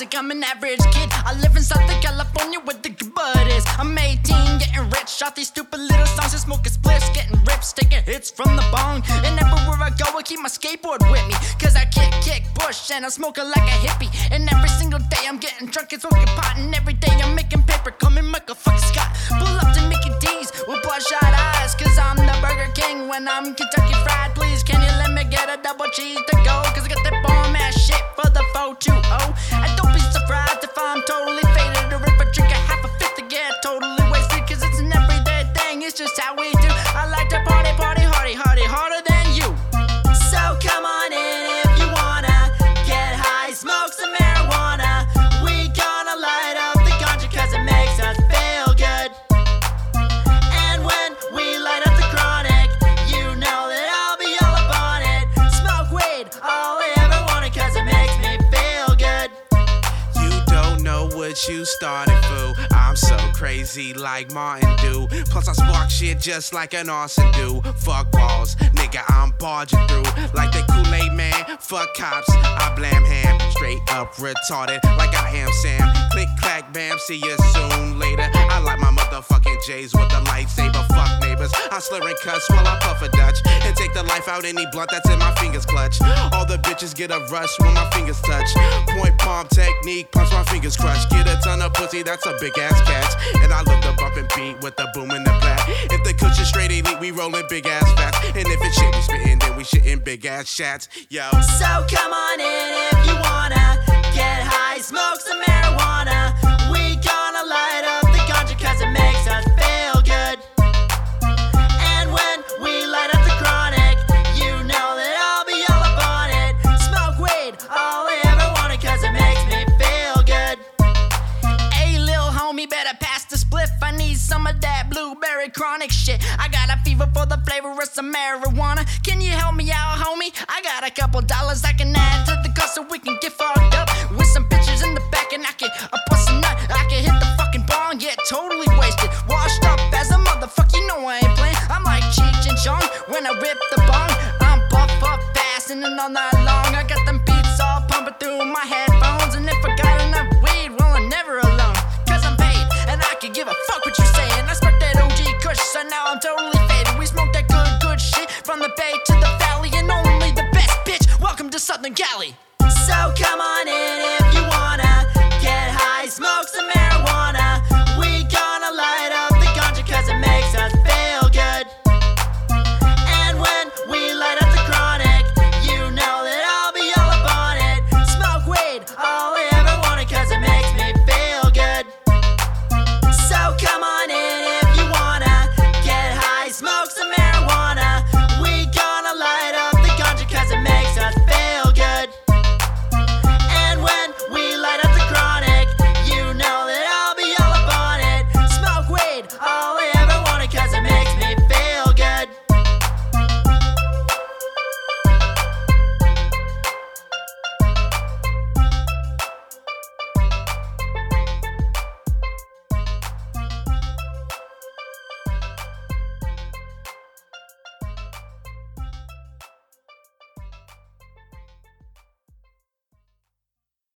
like I'm an average kid. I live in Southern California where the good. I'm 18, getting rich off these stupid little songs and smoking spliffs, getting rips, taking hits from the bong. And everywhere I go, I keep my skateboard with me. Cause I kick, kick, push, and I'm smoking like a hippie. And every single day I'm getting drunk and smoking pot. And every day I'm making paper, coming Michael fucking Scott. Pull up to Mickey D's with bloodshot eyes. Cause I'm the Burger King when I'm Kentucky Fried. Please, can you let me get a double cheese to go? Cause I got that bomb ass shit for the 420. And started, fool. I'm so crazy like Martin do. Plus I spark shit just like an arson do. Fuck balls, nigga, I'm barging through like the Kool-Aid man. Fuck cops, I blam ham. Straight up retarded like I am Sam. Click clack bam, see you soon later. I like my motherfucking J's with the lightsaber. Fuck neighbors, I slur and cuss while I puff a Dutch and take the life out any blunt that's in my fingers clutch. Bitches get a rush when my fingers touch. Point palm technique, punch my fingers crush. Get a ton of pussy, that's a big ass catch. And I love the bump and beat with the boom and the black. If the cushion straight elite, we rollin' big ass fats. And if it's shit we spittin', then we shittin' big ass shots. Yo. So come on in if you wanna get high, smoke some. Of that blueberry chronic shit. I got a fever for the flavor of some marijuana. Can you help me out, homie? I got a couple dollars I can add to the cost so we can get fucked up with some bitches in the back and I can uh, bust a nut. I can hit the fucking bong, get totally wasted. Washed up as a motherfucker, you know I ain't playing. I'm like Cheech and Chong when I rip the bong. I'm puff up fast and all night Southern Cali. So come on in